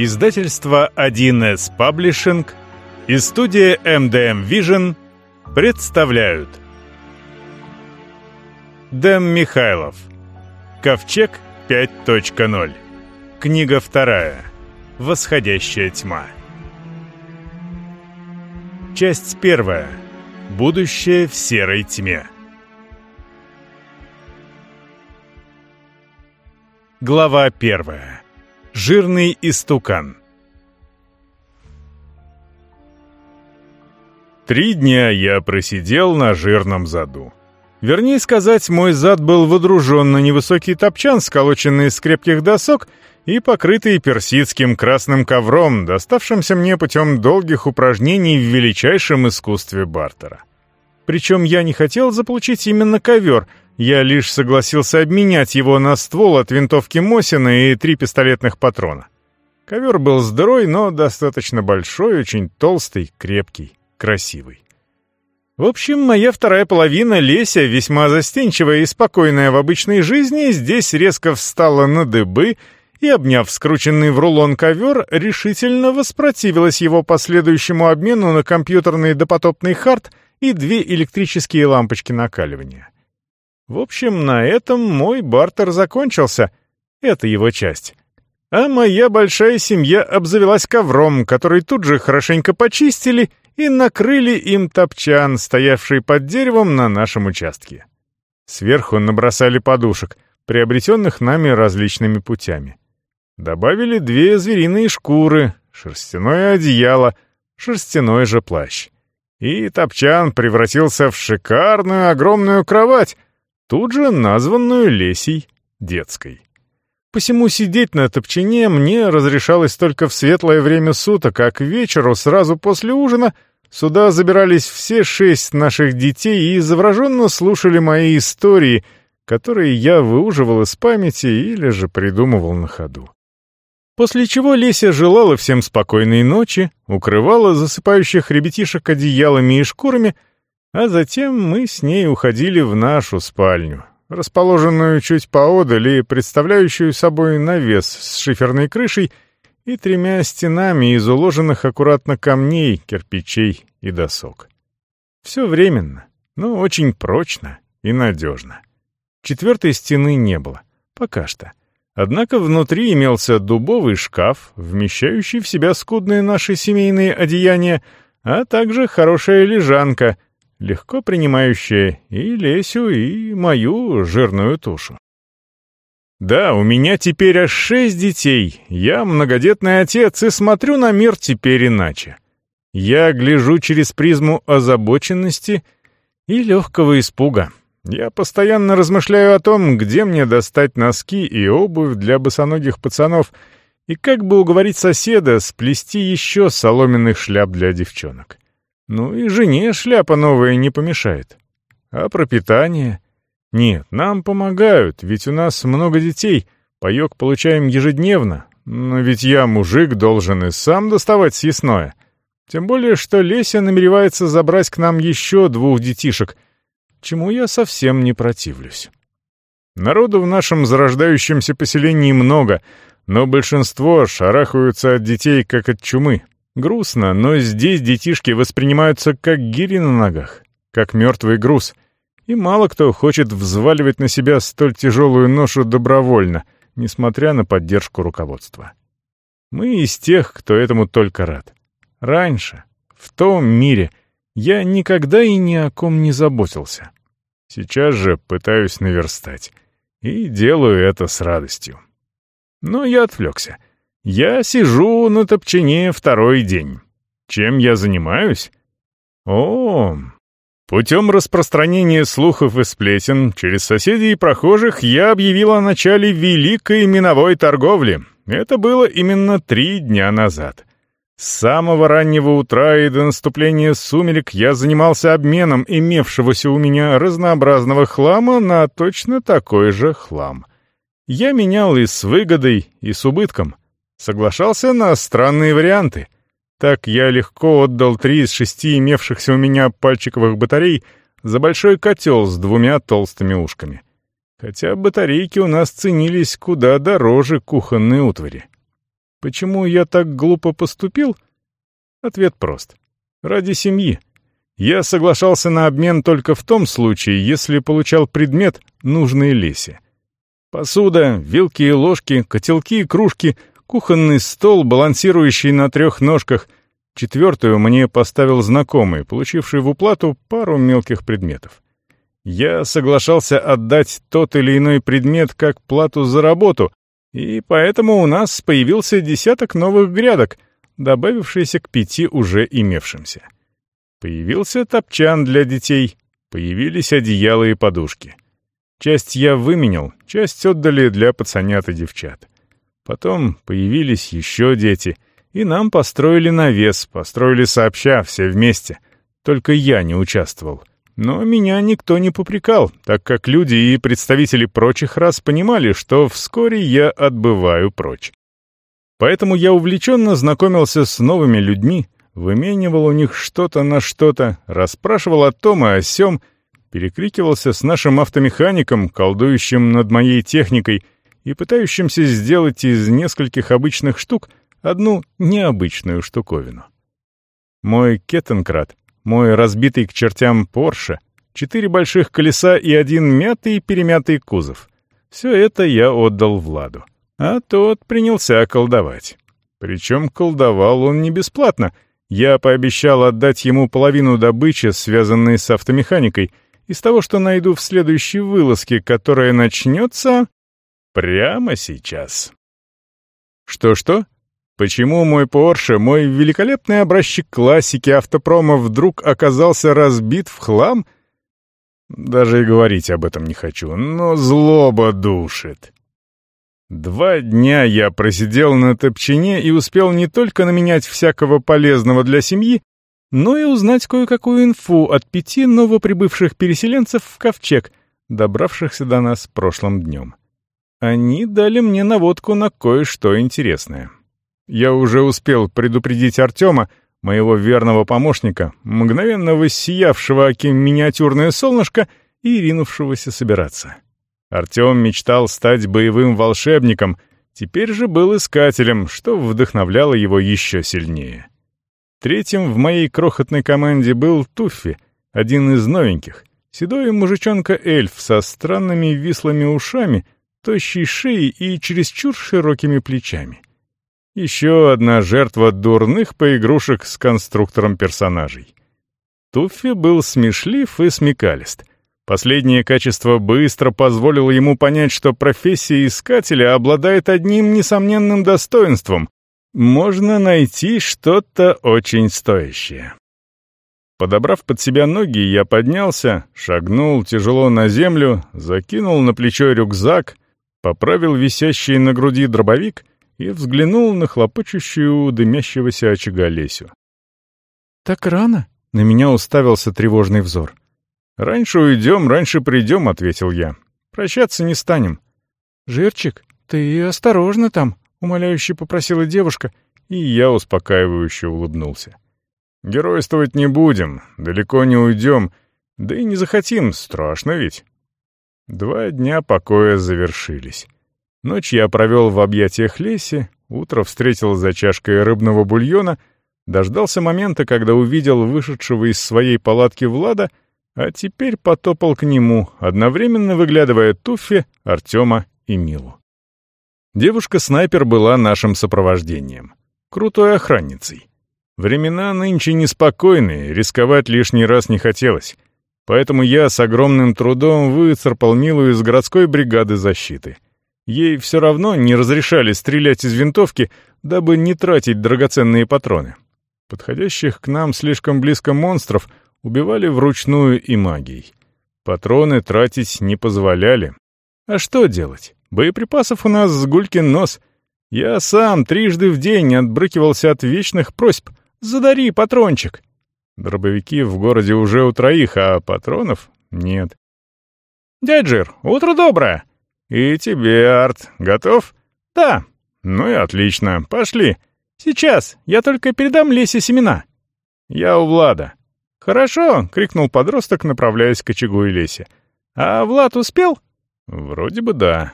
Издательство 1С Паблишинг и студия MDM Vision представляют. Дэм Михайлов. Ковчег 5.0 Книга вторая. Восходящая тьма Часть первая. Будущее в серой тьме Глава первая Жирный истукан Три дня я просидел на жирном заду. Вернее сказать, мой зад был водружен на невысокий топчан, сколоченный из крепких досок и покрытый персидским красным ковром, доставшимся мне путем долгих упражнений в величайшем искусстве бартера. Причем я не хотел заполучить именно ковер — я лишь согласился обменять его на ствол от винтовки Мосина и три пистолетных патрона. Ковер был здоровый, но достаточно большой, очень толстый, крепкий, красивый. В общем, моя вторая половина, Леся, весьма застенчивая и спокойная в обычной жизни, здесь резко встала на дыбы и, обняв скрученный в рулон ковер, решительно воспротивилась его последующему обмену на компьютерный допотопный хард и две электрические лампочки накаливания. В общем, на этом мой бартер закончился. Это его часть. А моя большая семья обзавелась ковром, который тут же хорошенько почистили и накрыли им топчан, стоявший под деревом на нашем участке. Сверху набросали подушек, приобретенных нами различными путями. Добавили две звериные шкуры, шерстяное одеяло, шерстяной же плащ. И топчан превратился в шикарную огромную кровать, тут же названную Лесей детской. Посему сидеть на топчине мне разрешалось только в светлое время суток, а к вечеру, сразу после ужина, сюда забирались все шесть наших детей и завороженно слушали мои истории, которые я выуживал из памяти или же придумывал на ходу. После чего Леся желала всем спокойной ночи, укрывала засыпающих ребятишек одеялами и шкурами — а затем мы с ней уходили в нашу спальню, расположенную чуть поодаль и представляющую собой навес с шиферной крышей и тремя стенами из уложенных аккуратно камней, кирпичей и досок. Все временно, но очень прочно и надежно. Четвертой стены не было, пока что. Однако внутри имелся дубовый шкаф, вмещающий в себя скудные наши семейные одеяния, а также хорошая лежанка — легко принимающая и Лесю, и мою жирную тушу. Да, у меня теперь аж шесть детей, я многодетный отец и смотрю на мир теперь иначе. Я гляжу через призму озабоченности и легкого испуга. Я постоянно размышляю о том, где мне достать носки и обувь для босоногих пацанов, и как бы уговорить соседа сплести еще соломенных шляп для девчонок. Ну и жене шляпа новая не помешает. А пропитание? Нет, нам помогают, ведь у нас много детей, паёк получаем ежедневно, но ведь я, мужик, должен и сам доставать съестное. Тем более, что Леся намеревается забрать к нам еще двух детишек, чему я совсем не противлюсь. Народу в нашем зарождающемся поселении много, но большинство шарахаются от детей, как от чумы. Грустно, но здесь детишки воспринимаются как гири на ногах, как мертвый груз, и мало кто хочет взваливать на себя столь тяжелую ношу добровольно, несмотря на поддержку руководства. Мы из тех, кто этому только рад. Раньше, в том мире, я никогда и ни о ком не заботился. Сейчас же пытаюсь наверстать. И делаю это с радостью. Но я отвлекся — я сижу на топчине второй день. Чем я занимаюсь? О, путем распространения слухов и сплетен через соседей и прохожих я объявил о начале великой миновой торговли. Это было именно три дня назад. С самого раннего утра и до наступления сумерек я занимался обменом имевшегося у меня разнообразного хлама на точно такой же хлам. Я менял и с выгодой, и с убытком — Соглашался на странные варианты. Так я легко отдал три из шести имевшихся у меня пальчиковых батарей за большой котел с двумя толстыми ушками. Хотя батарейки у нас ценились куда дороже кухонной утвари. Почему я так глупо поступил? Ответ прост. Ради семьи. Я соглашался на обмен только в том случае, если получал предмет, нужный Лесе. Посуда, вилки и ложки, котелки и кружки, кухонный стол, балансирующий на трех ножках. Четвертую мне поставил знакомый, получивший в уплату пару мелких предметов. Я соглашался отдать тот или иной предмет как плату за работу, и поэтому у нас появился десяток новых грядок, добавившиеся к пяти уже имевшимся. Появился топчан для детей, появились одеяла и подушки. Часть я выменял, часть отдали для пацанят и девчат. Потом появились еще дети, и нам построили навес, построили сообща, все вместе. Только я не участвовал. Но меня никто не попрекал, так как люди и представители прочих рас понимали, что вскоре я отбываю прочь. Поэтому я увлеченно знакомился с новыми людьми, выменивал у них что-то на что-то, расспрашивал о том и о сём, перекрикивался с нашим автомехаником, колдующим над моей техникой и пытающимся сделать из нескольких обычных штук одну необычную штуковину. Мой Кеттенкрат, мой разбитый к чертям Порше, четыре больших колеса и один мятый и перемятый кузов — все это я отдал Владу. А тот принялся колдовать. Причем колдовал он не бесплатно. Я пообещал отдать ему половину добычи, связанной с автомеханикой, из того, что найду в следующей вылазке, которая начнется прямо сейчас. Что-что? Почему мой Порше, мой великолепный образчик классики автопрома вдруг оказался разбит в хлам? Даже и говорить об этом не хочу, но злоба душит. Два дня я просидел на топчине и успел не только наменять всякого полезного для семьи, но и узнать кое-какую инфу от пяти новоприбывших переселенцев в Ковчег, добравшихся до нас прошлым днем. Они дали мне наводку на кое-что интересное. Я уже успел предупредить Артема, моего верного помощника, мгновенно воссиявшего оким миниатюрное солнышко и ринувшегося собираться. Артем мечтал стать боевым волшебником, теперь же был искателем, что вдохновляло его еще сильнее. Третьим в моей крохотной команде был Туффи, один из новеньких, седой мужичонка-эльф со странными вислыми ушами, тощей шеей и чересчур широкими плечами. Еще одна жертва дурных поигрушек с конструктором персонажей. Туффи был смешлив и смекалист — Последнее качество быстро позволило ему понять, что профессия искателя обладает одним несомненным достоинством — можно найти что-то очень стоящее. Подобрав под себя ноги, я поднялся, шагнул тяжело на землю, закинул на плечо рюкзак, поправил висящий на груди дробовик и взглянул на хлопочущую дымящегося очага Лесю. «Так рано?» — на меня уставился тревожный взор. «Раньше уйдем, раньше придем», — ответил я. «Прощаться не станем». «Жирчик, ты осторожно там», — умоляюще попросила девушка, и я успокаивающе улыбнулся. «Геройствовать не будем, далеко не уйдем, да и не захотим, страшно ведь». Два дня покоя завершились. Ночь я провел в объятиях Леси, утро встретил за чашкой рыбного бульона, дождался момента, когда увидел вышедшего из своей палатки Влада — а теперь потопал к нему, одновременно выглядывая Туффи, Артема и Милу. Девушка-снайпер была нашим сопровождением. Крутой охранницей. Времена нынче неспокойные, рисковать лишний раз не хотелось. Поэтому я с огромным трудом выцарпал Милу из городской бригады защиты. Ей все равно не разрешали стрелять из винтовки, дабы не тратить драгоценные патроны. Подходящих к нам слишком близко монстров — убивали вручную и магией. Патроны тратить не позволяли. А что делать? Боеприпасов у нас с гулькин нос. Я сам трижды в день отбрыкивался от вечных просьб «Задари патрончик». Дробовики в городе уже у троих, а патронов нет. «Дяджир, утро доброе!» «И тебе, Арт, готов?» «Да». «Ну и отлично, пошли». «Сейчас, я только передам Лесе семена». «Я у Влада». «Хорошо!» — крикнул подросток, направляясь к очагу и лесе. «А Влад успел?» «Вроде бы да».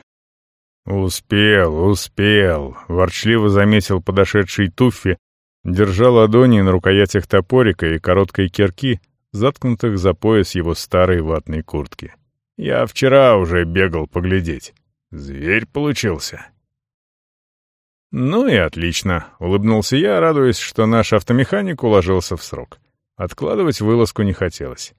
«Успел, успел», — ворчливо заметил подошедший Туффи, держа ладони на рукоятях топорика и короткой кирки, заткнутых за пояс его старой ватной куртки. «Я вчера уже бегал поглядеть. Зверь получился». «Ну и отлично», — улыбнулся я, радуясь, что наш автомеханик уложился в срок. Откладывать вылазку не хотелось.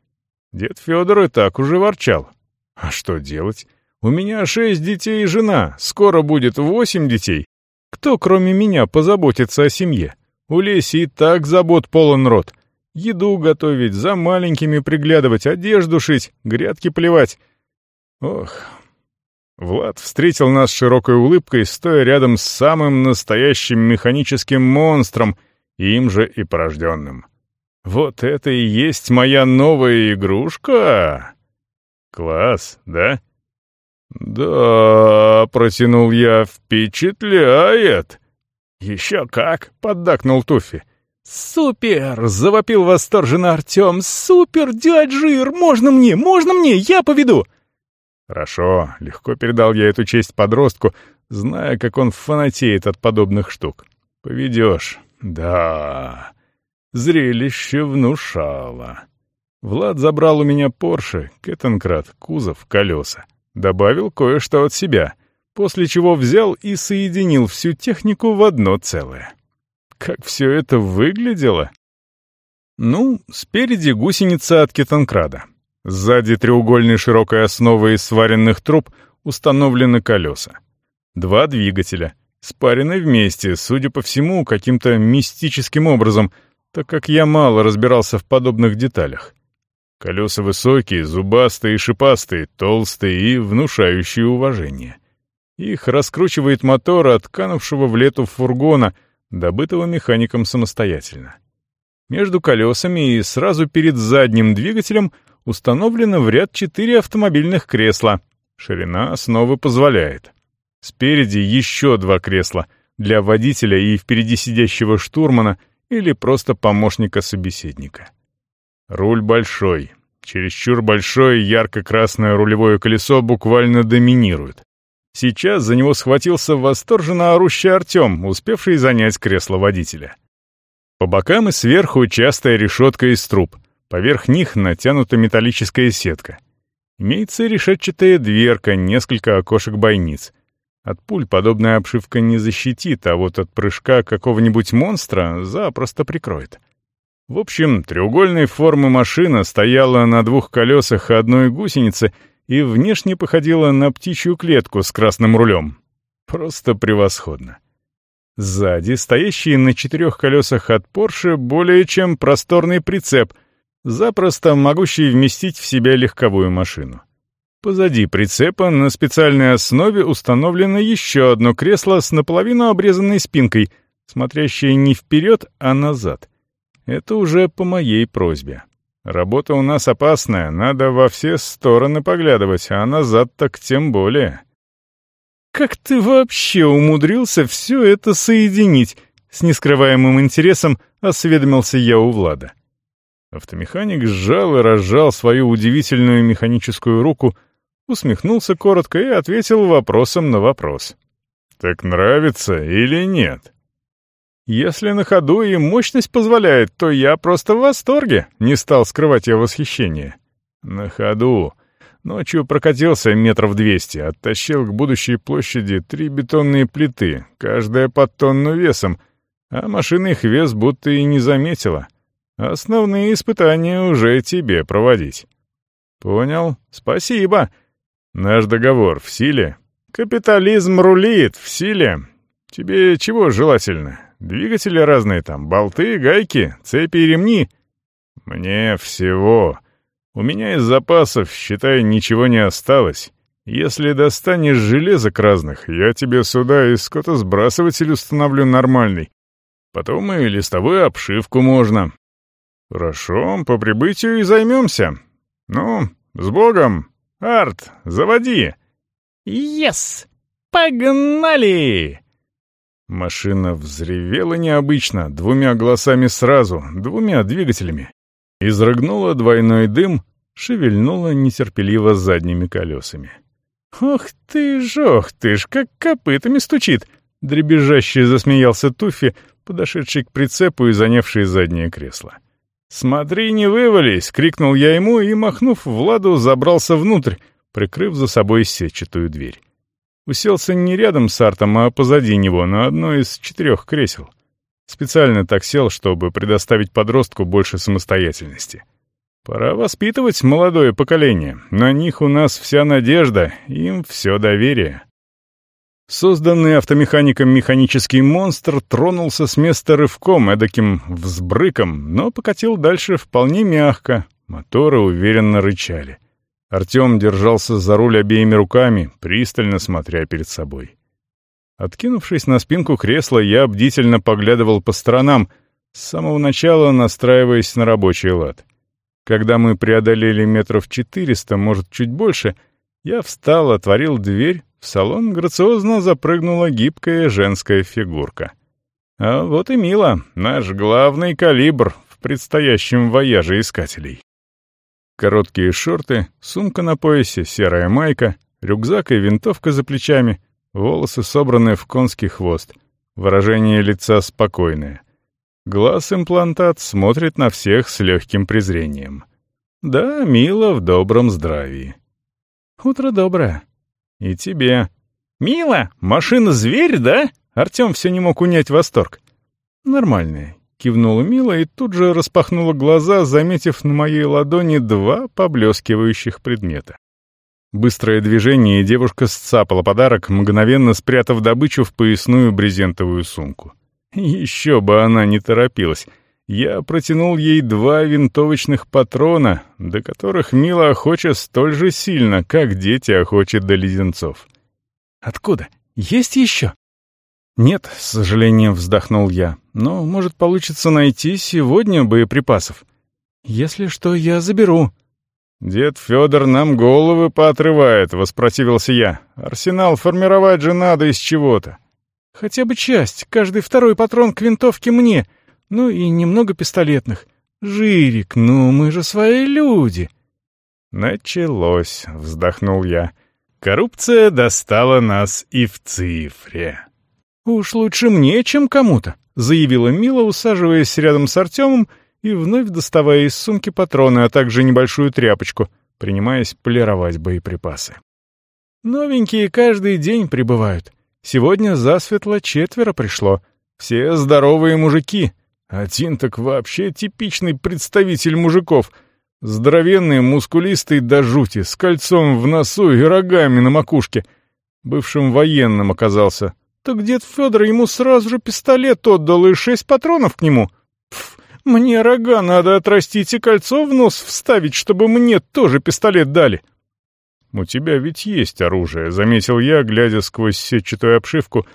Дед Федор и так уже ворчал. «А что делать? У меня шесть детей и жена, скоро будет восемь детей. Кто, кроме меня, позаботится о семье? У Леси так забот полон рот. Еду готовить, за маленькими приглядывать, одежду шить, грядки плевать. Ох. Влад встретил нас широкой улыбкой, стоя рядом с самым настоящим механическим монстром, им же и порожденным. Вот это и есть моя новая игрушка? Класс, да? «Да», — протянул я, — «впечатляет». «Еще как», — поддакнул Туфи. «Супер!» — завопил восторженно Артем. «Супер, дядь Жир! Можно мне, можно мне, я поведу!» «Хорошо», — легко передал я эту честь подростку, зная, как он фанатеет от подобных штук. «Поведешь». «Да...» Зрелище внушало. Влад забрал у меня Порше, Кеттенкрат, кузов, колеса. Добавил кое-что от себя, после чего взял и соединил всю технику в одно целое. Как все это выглядело? Ну, спереди гусеница от Кетанкрада. Сзади треугольной широкой основой из сваренных труб установлены колеса. Два двигателя, спарены вместе, судя по всему, каким-то мистическим образом, так как я мало разбирался в подобных деталях. Колеса высокие, зубастые, шипастые, толстые и внушающие уважение. Их раскручивает мотор от канувшего в лету фургона, добытого механиком самостоятельно. Между колесами и сразу перед задним двигателем установлено в ряд четыре автомобильных кресла. Ширина основы позволяет. Спереди еще два кресла для водителя и впереди сидящего штурмана или просто помощника собеседника. Руль большой. Чересчур большое ярко-красное рулевое колесо буквально доминирует. Сейчас за него схватился восторженно орущий Артем, успевший занять кресло водителя. По бокам и сверху частая решетка из труб. Поверх них натянута металлическая сетка. Имеется решетчатая дверка, несколько окошек-бойниц. От пуль подобная обшивка не защитит, а вот от прыжка какого-нибудь монстра запросто прикроет. В общем, треугольной формы машина стояла на двух колесах одной гусеницы и внешне походила на птичью клетку с красным рулем. Просто превосходно. Сзади, стоящий на четырех колесах от Porsche, более чем просторный прицеп, запросто могущий вместить в себя легковую машину. Позади прицепа на специальной основе установлено еще одно кресло с наполовину обрезанной спинкой, смотрящее не вперед, а назад — это уже по моей просьбе. Работа у нас опасная, надо во все стороны поглядывать, а назад так тем более. «Как ты вообще умудрился все это соединить?» С нескрываемым интересом осведомился я у Влада. Автомеханик сжал и разжал свою удивительную механическую руку, усмехнулся коротко и ответил вопросом на вопрос. «Так нравится или нет?» Если на ходу и мощность позволяет, то я просто в восторге», — не стал скрывать я восхищение. «На ходу». Ночью прокатился метров двести, оттащил к будущей площади три бетонные плиты, каждая под тонну весом, а машина их вес будто и не заметила. Основные испытания уже тебе проводить. Понял? Спасибо. Наш договор в силе? Капитализм рулит, в силе. Тебе чего желательно? Двигатели разные там, болты, гайки, цепи и ремни. Мне всего. У меня из запасов, считай, ничего не осталось. Если достанешь железок разных, я тебе сюда и скотосбрасыватель установлю нормальный. Потом и листовую обшивку можно. Хорошо, по прибытию и займемся. Ну, с Богом. Арт, заводи. Yes! Погнали! Машина взревела необычно, двумя голосами сразу, двумя двигателями. Изрыгнула двойной дым, шевельнула нетерпеливо задними колесами. «Ох ты ж, ох ты ж, как копытами стучит!» Дребезжаще засмеялся Туффи, подошедший к прицепу и занявший заднее кресло. «Смотри, не вывались!» — крикнул я ему и, махнув Владу, забрался внутрь, прикрыв за собой сетчатую дверь. Уселся не рядом с Артом, а позади него, на одно из четырех кресел. Специально так сел, чтобы предоставить подростку больше самостоятельности. Пора воспитывать молодое поколение. На них у нас вся надежда, им все доверие. Созданный автомехаником механический монстр тронулся с места рывком, эдаким взбрыком, но покатил дальше вполне мягко, моторы уверенно рычали. Артем держался за руль обеими руками, пристально смотря перед собой. Откинувшись на спинку кресла, я бдительно поглядывал по сторонам, с самого начала настраиваясь на рабочий лад. Когда мы преодолели метров четыреста, может, чуть больше, я встал, отворил дверь, в салон грациозно запрыгнула гибкая женская фигурка. А вот и Мила, наш главный калибр в предстоящем вояже искателей. Короткие шорты, сумка на поясе, серая майка, рюкзак и винтовка за плечами, волосы собраны в конский хвост, выражение лица спокойное. Глаз-имплантат смотрит на всех с легким презрением. Да, мило в добром здравии. Утро доброе. И тебе. Мила, машина-зверь, да? Артем все не мог унять восторг. Нормальная. Кивнула Мила и тут же распахнула глаза, заметив на моей ладони два поблескивающих предмета. Быстрое движение, и девушка сцапала подарок, мгновенно спрятав добычу в поясную брезентовую сумку. Еще бы она не торопилась. Я протянул ей два винтовочных патрона, до которых Мила охочет столь же сильно, как дети охочет до леденцов. «Откуда? Есть еще?» «Нет», — с сожалением вздохнул я, — «но, может, получится найти сегодня боеприпасов. Если что, я заберу». «Дед Федор нам головы поотрывает», — воспротивился я. «Арсенал формировать же надо из чего-то». Хотя бы часть, каждый второй патрон к винтовке мне, ну и немного пистолетных. Жирик, ну мы же свои люди. Началось, вздохнул я. Коррупция достала нас и в цифре. Уж лучше мне, чем кому-то, заявила Мила, усаживаясь рядом с Артемом и вновь доставая из сумки патроны, а также небольшую тряпочку, принимаясь полировать боеприпасы. Новенькие каждый день прибывают. Сегодня засветло четверо пришло. Все здоровые мужики. Один так вообще типичный представитель мужиков. Здоровенный, мускулистый до жути, с кольцом в носу и рогами на макушке. Бывшим военным оказался. Так дед Федор ему сразу же пистолет отдал и шесть патронов к нему. Пф, мне рога надо отрастить и кольцо в нос вставить, чтобы мне тоже пистолет дали. — «У тебя ведь есть оружие», — заметил я, глядя сквозь сетчатую обшивку,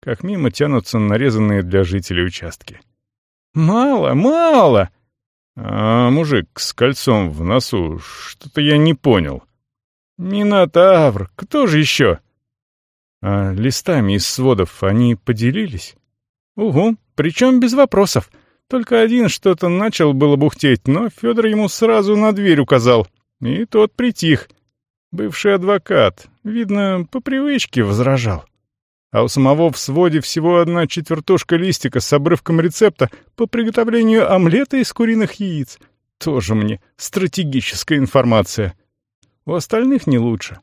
как мимо тянутся нарезанные для жителей участки. «Мало, мало!» «А мужик с кольцом в носу, что-то я не понял». «Минотавр, кто же еще?» «А листами из сводов они поделились?» «Угу, причем без вопросов. Только один что-то начал было бухтеть, но Федор ему сразу на дверь указал, и тот притих». Бывший адвокат, видно, по привычке возражал. А у самого в своде всего одна четвертушка листика с обрывком рецепта по приготовлению омлета из куриных яиц. Тоже мне стратегическая информация. У остальных не лучше.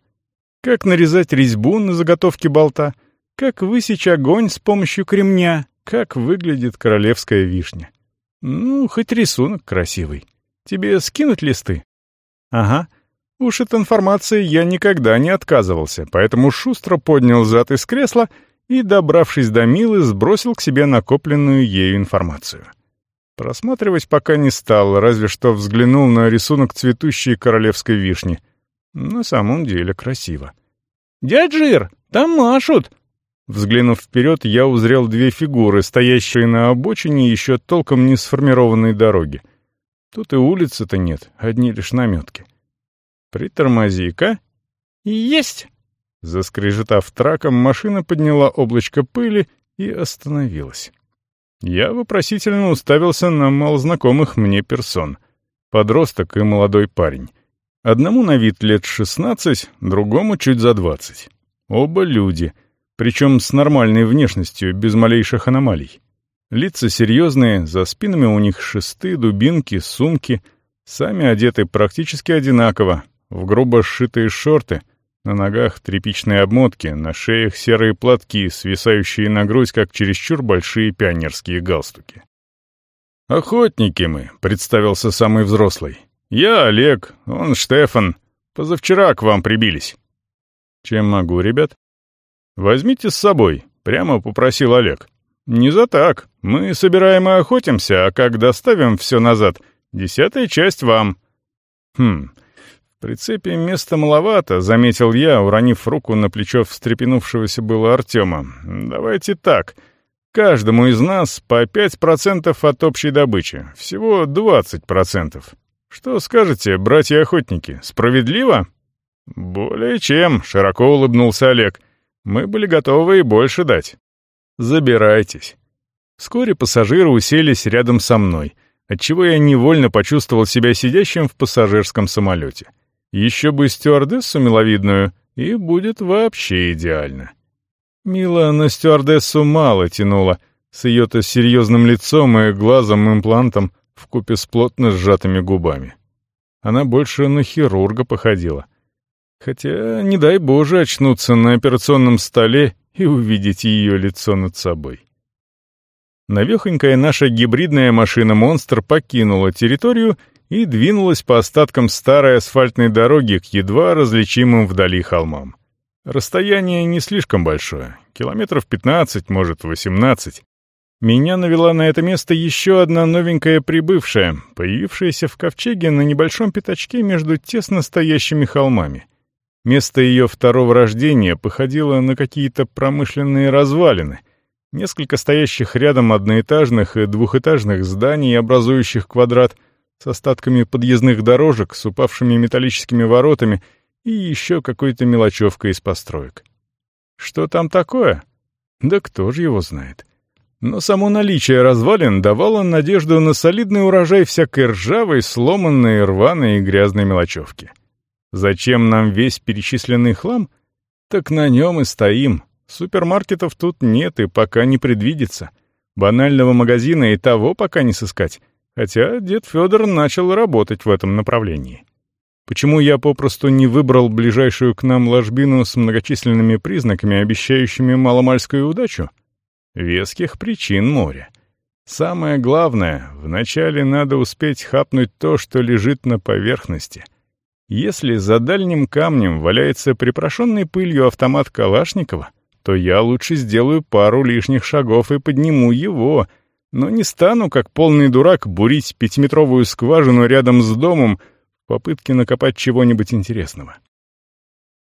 Как нарезать резьбу на заготовке болта, как высечь огонь с помощью кремня, как выглядит королевская вишня. Ну, хоть рисунок красивый. Тебе скинуть листы? Ага, Уж от информации я никогда не отказывался, поэтому шустро поднял зад из кресла и, добравшись до Милы, сбросил к себе накопленную ею информацию. Просматривать пока не стал, разве что взглянул на рисунок цветущей королевской вишни. На самом деле красиво. «Дядь Жир, там машут!» Взглянув вперед, я узрел две фигуры, стоящие на обочине еще толком не сформированной дороги. Тут и улицы-то нет, одни лишь наметки. «Притормози-ка». «Есть!» Заскрежетав траком, машина подняла облачко пыли и остановилась. Я вопросительно уставился на малознакомых мне персон. Подросток и молодой парень. Одному на вид лет 16, другому чуть за 20. Оба люди, причем с нормальной внешностью, без малейших аномалий. Лица серьезные, за спинами у них шесты, дубинки, сумки, сами одеты практически одинаково, в грубо сшитые шорты, на ногах тряпичные обмотки, на шеях серые платки, свисающие на грудь, как чересчур большие пионерские галстуки. «Охотники мы», — представился самый взрослый. «Я Олег, он Штефан. Позавчера к вам прибились». «Чем могу, ребят?» «Возьмите с собой», — прямо попросил Олег. «Не за так. Мы собираем и охотимся, а как доставим все назад, десятая часть вам». «Хм, в прицепе места маловато», — заметил я, уронив руку на плечо встрепенувшегося было Артема. «Давайте так. Каждому из нас по пять процентов от общей добычи. Всего двадцать процентов. Что скажете, братья-охотники, справедливо?» «Более чем», — широко улыбнулся Олег. «Мы были готовы и больше дать». Забирайтесь». Вскоре пассажиры уселись рядом со мной, отчего я невольно почувствовал себя сидящим в пассажирском самолете. Еще бы стюардессу миловидную, и будет вообще идеально. Мила на стюардессу мало тянула, с ее-то серьезным лицом и глазом-имплантом вкупе с плотно сжатыми губами. Она больше на хирурга походила. Хотя, не дай Боже, очнуться на операционном столе и увидеть ее лицо над собой. Навехонькая наша гибридная машина-монстр покинула территорию и двинулась по остаткам старой асфальтной дороги к едва различимым вдали холмам. Расстояние не слишком большое, километров 15, может, 18. Меня навела на это место еще одна новенькая прибывшая, появившаяся в ковчеге на небольшом пятачке между тесно стоящими холмами — Место ее второго рождения походило на какие-то промышленные развалины, несколько стоящих рядом одноэтажных и двухэтажных зданий, образующих квадрат, с остатками подъездных дорожек, с упавшими металлическими воротами и еще какой-то мелочевкой из построек. Что там такое? Да кто же его знает. Но само наличие развалин давало надежду на солидный урожай всякой ржавой, сломанной, рваной и грязной мелочевки. — Зачем нам весь перечисленный хлам? Так на нем и стоим. Супермаркетов тут нет и пока не предвидится. Банального магазина и того пока не сыскать. Хотя дед Федор начал работать в этом направлении. Почему я попросту не выбрал ближайшую к нам ложбину с многочисленными признаками, обещающими маломальскую удачу? Веских причин море. Самое главное, вначале надо успеть хапнуть то, что лежит на поверхности — если за дальним камнем валяется припрошенный пылью автомат Калашникова, то я лучше сделаю пару лишних шагов и подниму его, но не стану, как полный дурак, бурить пятиметровую скважину рядом с домом в попытке накопать чего-нибудь интересного.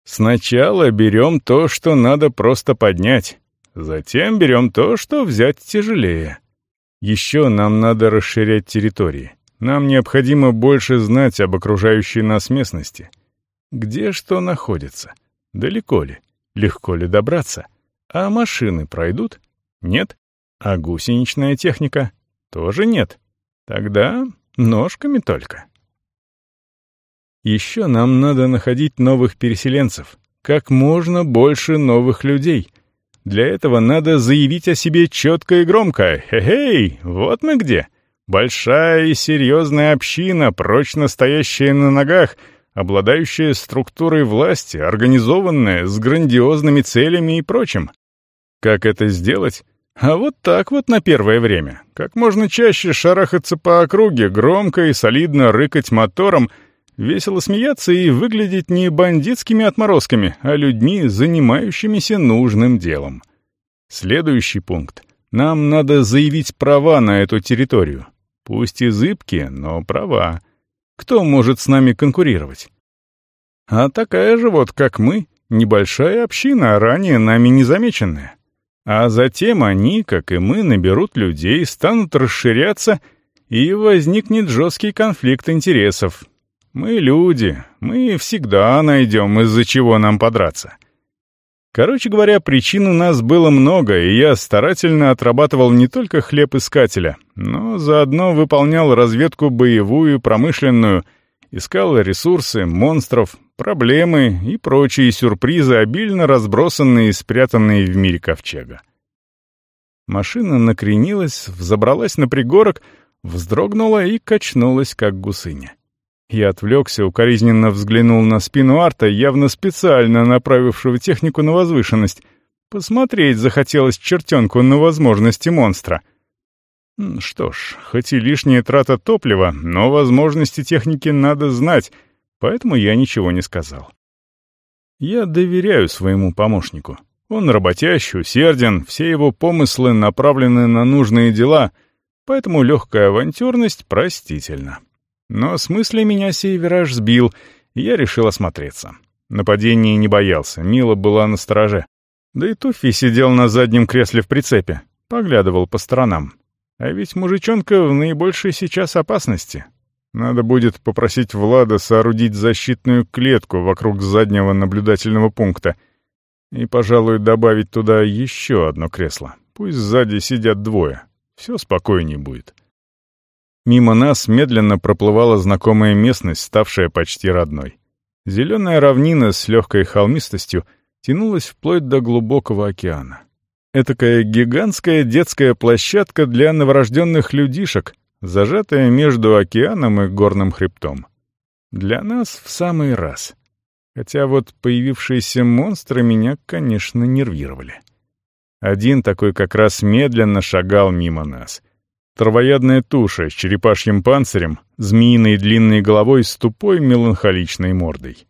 Сначала берем то, что надо просто поднять, затем берем то, что взять тяжелее. Еще нам надо расширять территории. Нам необходимо больше знать об окружающей нас местности. Где что находится? Далеко ли? Легко ли добраться? А машины пройдут? Нет. А гусеничная техника? Тоже нет. Тогда ножками только. Еще нам надо находить новых переселенцев, как можно больше новых людей. Для этого надо заявить о себе четко и громко. «Хе-хей, вот мы где!» Большая и серьезная община, прочно стоящая на ногах, обладающая структурой власти, организованная, с грандиозными целями и прочим. Как это сделать? А вот так вот на первое время. Как можно чаще шарахаться по округе, громко и солидно рыкать мотором, весело смеяться и выглядеть не бандитскими отморозками, а людьми, занимающимися нужным делом. Следующий пункт. Нам надо заявить права на эту территорию. Пусть и зыбкие, но права. Кто может с нами конкурировать? А такая же вот, как мы, небольшая община, ранее нами незамеченная. А затем они, как и мы, наберут людей, станут расширяться, и возникнет жесткий конфликт интересов. Мы люди, мы всегда найдем, из-за чего нам подраться. Короче говоря, причин у нас было много, и я старательно отрабатывал не только хлеб искателя, но заодно выполнял разведку боевую, промышленную Искал ресурсы, монстров, проблемы и прочие сюрпризы, обильно разбросанные и спрятанные в мире ковчега. Машина накренилась, взобралась на пригорок, вздрогнула и качнулась, как гусыня. Я отвлекся, укоризненно взглянул на спину Арта, явно специально направившего технику на возвышенность. Посмотреть захотелось чертенку на возможности монстра. Что ж, хоть и лишняя трата топлива, но возможности техники надо знать, поэтому я ничего не сказал. Я доверяю своему помощнику. Он работящий, усерден, все его помыслы направлены на нужные дела, поэтому легкая авантюрность простительна. Но с мысли меня сей вираж сбил, и я решил осмотреться. Нападения не боялся, Мила была на стороже. Да и Туффи сидел на заднем кресле в прицепе, поглядывал по сторонам. А ведь мужичонка в наибольшей сейчас опасности. Надо будет попросить Влада соорудить защитную клетку вокруг заднего наблюдательного пункта и, пожалуй, добавить туда еще одно кресло. Пусть сзади сидят двое. Все спокойнее будет. Мимо нас медленно проплывала знакомая местность, ставшая почти родной. Зеленая равнина с легкой холмистостью тянулась вплоть до глубокого океана. Этакая гигантская детская площадка для новорожденных людишек, зажатая между океаном и горным хребтом. Для нас в самый раз. Хотя вот появившиеся монстры меня, конечно, нервировали. Один такой как раз медленно шагал мимо нас — Травоядная туша с черепашьим панцирем, змеиной длинной головой с тупой меланхоличной мордой.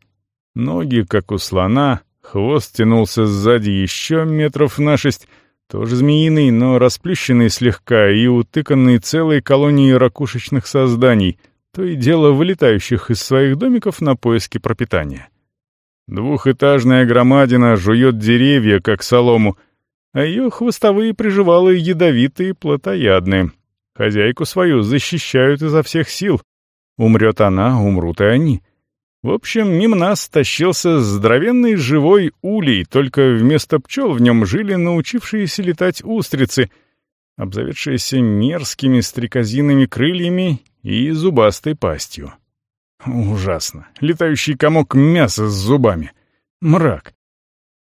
Ноги, как у слона, хвост тянулся сзади еще метров на шесть, тоже змеиный, но расплющенный слегка и утыканный целой колонией ракушечных созданий, то и дело вылетающих из своих домиков на поиски пропитания. Двухэтажная громадина жует деревья, как солому, а ее хвостовые приживалы ядовитые плотоядные — Хозяйку свою защищают изо всех сил. Умрет она, умрут и они. В общем, мимо нас тащился здоровенный живой улей, только вместо пчел в нем жили научившиеся летать устрицы, обзаведшиеся мерзкими стрекозиными крыльями и зубастой пастью. Ужасно. Летающий комок мяса с зубами. Мрак.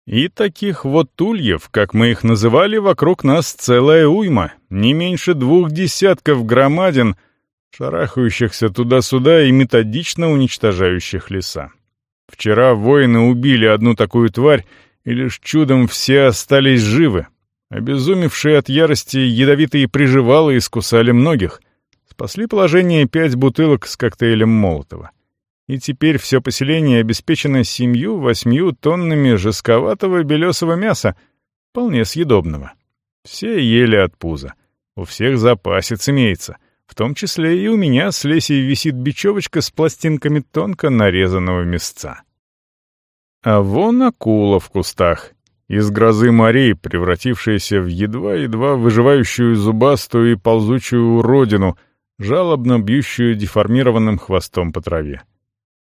И таких вот тульев, как мы их называли, вокруг нас целая уйма, не меньше двух десятков громадин, шарахающихся туда-сюда и методично уничтожающих леса. Вчера воины убили одну такую тварь, и лишь чудом все остались живы. Обезумевшие от ярости ядовитые приживалы искусали многих. Спасли положение пять бутылок с коктейлем Молотова и теперь все поселение обеспечено семью-восьмью тоннами жестковатого белесого мяса, вполне съедобного. Все ели от пуза. У всех запасец имеется. В том числе и у меня с лесей висит бечевочка с пластинками тонко нарезанного мясца. А вон акула в кустах. Из грозы морей, превратившаяся в едва-едва выживающую зубастую и ползучую уродину, жалобно бьющую деформированным хвостом по траве.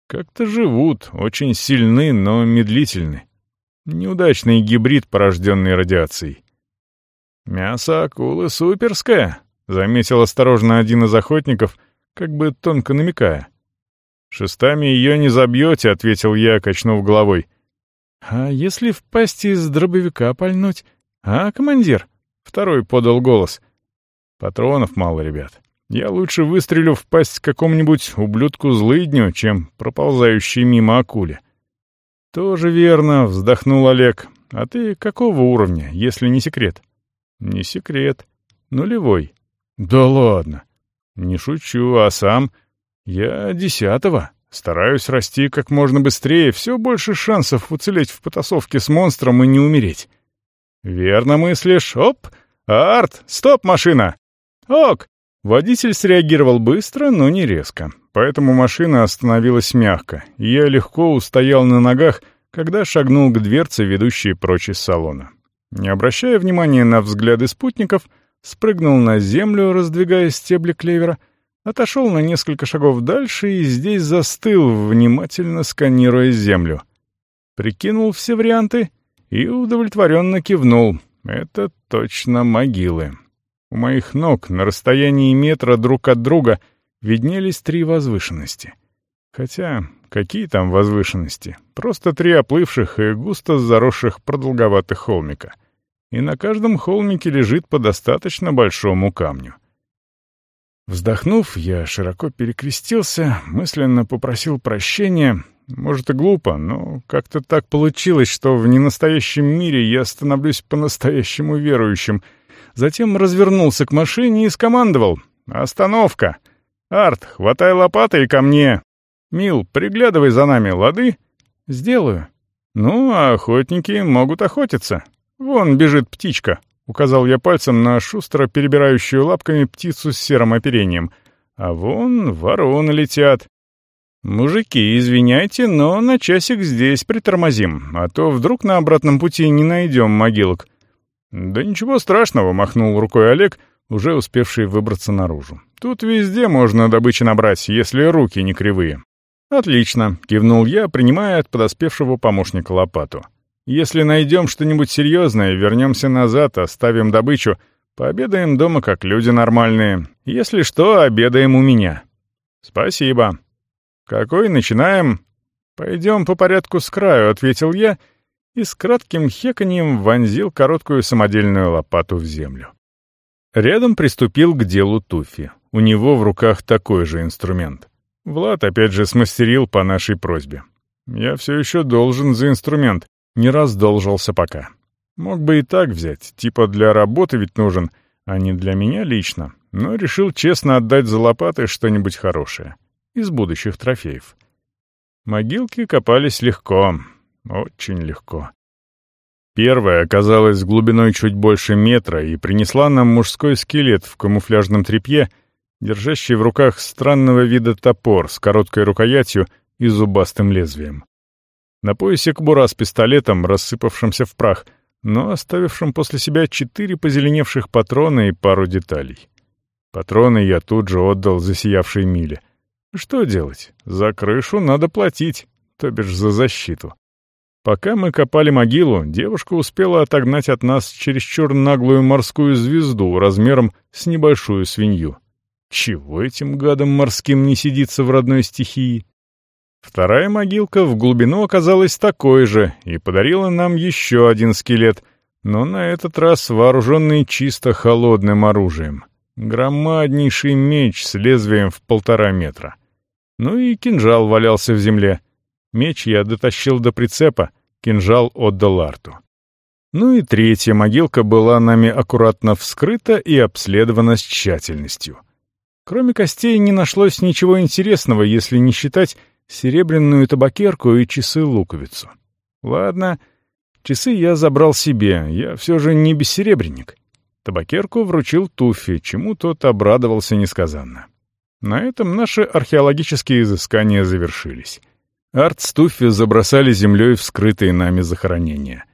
Как-то живут, очень сильны, но медлительны. Неудачный гибрид, порожденный радиацией. «Мясо акулы суперское», — заметил осторожно один из охотников, как бы тонко намекая. «Шестами ее не забьете», — ответил я, качнув головой. «А если в пасти из дробовика пальнуть? А, командир?» — второй подал голос. «Патронов мало, ребят. Я лучше выстрелю в пасть какому-нибудь ублюдку-злыдню, чем проползающей мимо акуле. «Тоже верно», — вздохнул Олег. «А ты какого уровня, если не секрет?» «Не секрет. Нулевой». «Да ладно». «Не шучу, а сам?» «Я десятого. Стараюсь расти как можно быстрее, все больше шансов уцелеть в потасовке с монстром и не умереть». «Верно мыслишь. Оп! Арт! Стоп, машина!» «Ок! Водитель среагировал быстро, но не резко, поэтому машина остановилась мягко, и я легко устоял на ногах, когда шагнул к дверце, ведущей прочь из салона. Не обращая внимания на взгляды спутников, спрыгнул на землю, раздвигая стебли клевера, отошел на несколько шагов дальше и здесь застыл, внимательно сканируя землю. Прикинул все варианты и удовлетворенно кивнул. Это точно могилы. У моих ног на расстоянии метра друг от друга виднелись три возвышенности. Хотя, какие там возвышенности? Просто три оплывших и густо заросших продолговатых холмика. И на каждом холмике лежит по достаточно большому камню. Вздохнув, я широко перекрестился, мысленно попросил прощения. Может и глупо, но как-то так получилось, что в ненастоящем мире я становлюсь по-настоящему верующим. Затем развернулся к машине и скомандовал «Остановка! Арт, хватай лопаты и ко мне! Мил, приглядывай за нами, лады?» «Сделаю». «Ну, а охотники могут охотиться. Вон бежит птичка, — указал я пальцем на шустро перебирающую лапками птицу с серым оперением. «А вон вороны летят». «Мужики, извиняйте, но на часик здесь притормозим, а то вдруг на обратном пути не найдем могилок». «Да ничего страшного», — махнул рукой Олег, уже успевший выбраться наружу. «Тут везде можно добычи набрать, если руки не кривые». «Отлично», — кивнул я, принимая от подоспевшего помощника лопату. Если найдем что-нибудь серьезное, вернемся назад, оставим добычу, пообедаем дома как люди нормальные. Если что, обедаем у меня. Спасибо. Какой начинаем? Пойдем по порядку с краю, ответил я и с кратким хеканьем вонзил короткую самодельную лопату в землю. Рядом приступил к делу Туфи. У него в руках такой же инструмент. Влад опять же смастерил по нашей просьбе. Я все еще должен за инструмент, не раздолжился пока. Мог бы и так взять, типа для работы ведь нужен, а не для меня лично, но решил честно отдать за лопаты что-нибудь хорошее. Из будущих трофеев. Могилки копались легко, очень легко. Первая оказалась глубиной чуть больше метра и принесла нам мужской скелет в камуфляжном тряпье, держащий в руках странного вида топор с короткой рукоятью и зубастым лезвием. На поясе кобура с пистолетом, рассыпавшимся в прах, но оставившим после себя четыре позеленевших патрона и пару деталей. Патроны я тут же отдал засиявшей миле. Что делать? За крышу надо платить, то бишь за защиту. Пока мы копали могилу, девушка успела отогнать от нас чересчур наглую морскую звезду размером с небольшую свинью. Чего этим гадам морским не сидится в родной стихии? Вторая могилка в глубину оказалась такой же и подарила нам еще один скелет, но на этот раз вооруженный чисто холодным оружием. Громаднейший меч с лезвием в полтора метра. Ну и кинжал валялся в земле. Меч я дотащил до прицепа, кинжал отдал Арту. Ну и третья могилка была нами аккуратно вскрыта и обследована с тщательностью. Кроме костей не нашлось ничего интересного, если не считать серебряную табакерку и часы-луковицу. Ладно, часы я забрал себе, я все же не бессеребренник. Табакерку вручил Туфи, чему тот обрадовался несказанно. На этом наши археологические изыскания завершились. Арт с Туфи забросали землей вскрытые нами захоронения.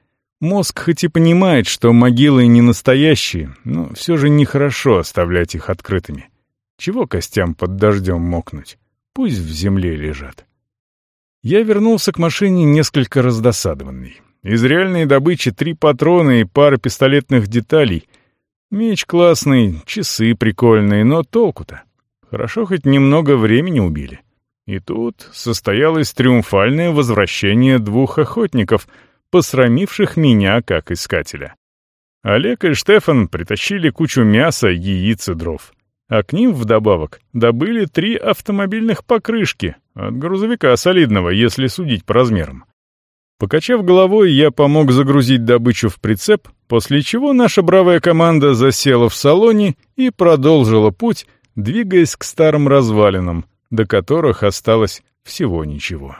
Мозг хоть и понимает, что могилы не настоящие, но все же нехорошо оставлять их открытыми. Чего костям под дождем мокнуть? Пусть в земле лежат. Я вернулся к машине несколько раздосадованный. Из реальной добычи три патрона и пара пистолетных деталей. Меч классный, часы прикольные, но толку-то. Хорошо хоть немного времени убили. И тут состоялось триумфальное возвращение двух охотников, посрамивших меня как искателя. Олег и Штефан притащили кучу мяса, яиц и дров а к ним вдобавок добыли три автомобильных покрышки от грузовика солидного, если судить по размерам. Покачав головой, я помог загрузить добычу в прицеп, после чего наша бравая команда засела в салоне и продолжила путь, двигаясь к старым развалинам, до которых осталось всего ничего.